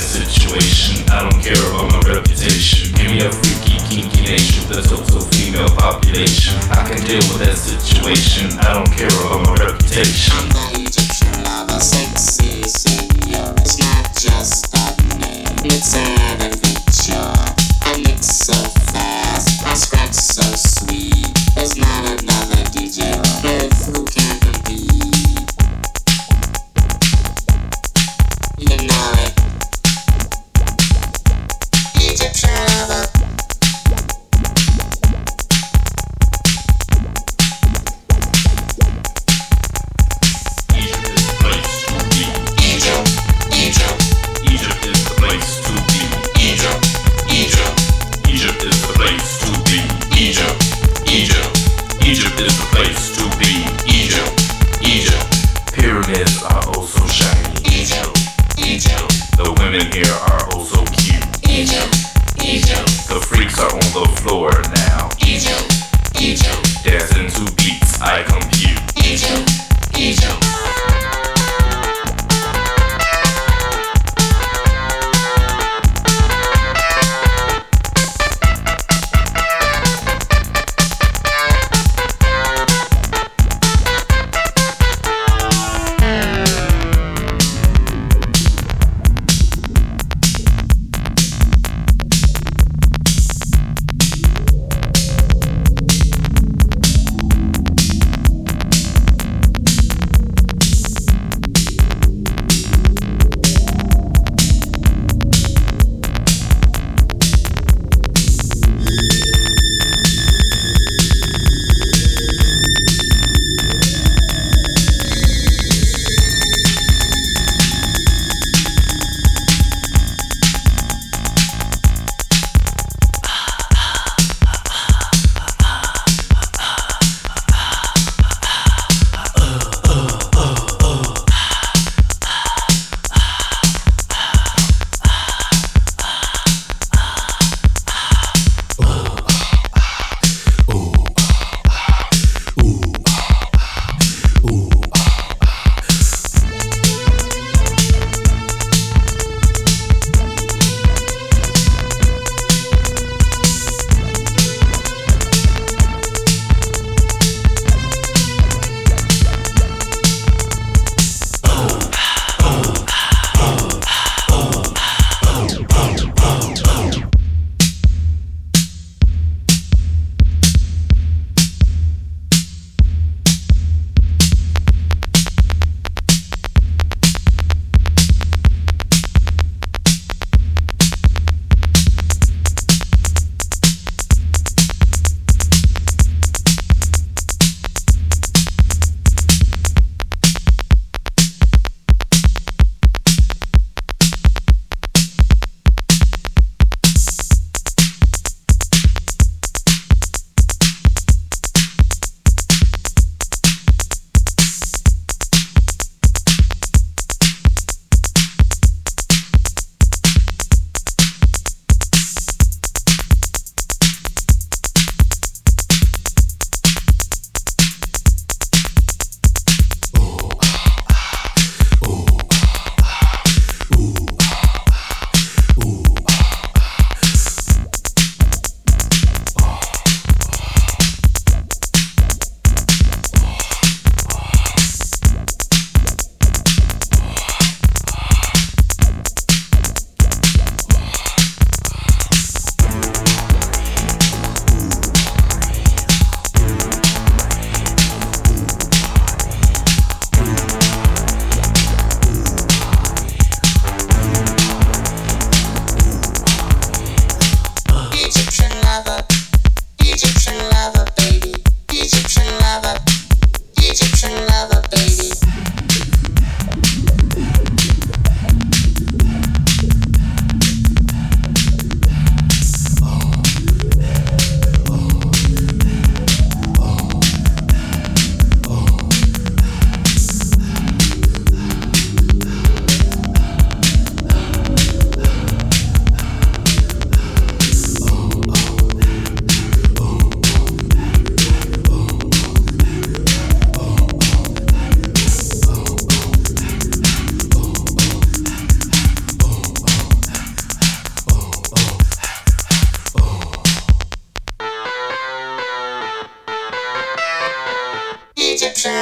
situation. I don't care about my reputation. Give me a freaky, kinky nation with a total female population. I can deal with that situation. I don't care about my reputation. Are on the floor now. Egypt, Egypt, Dancing to beats I compute. Egypt, Egypt.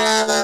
Picture of a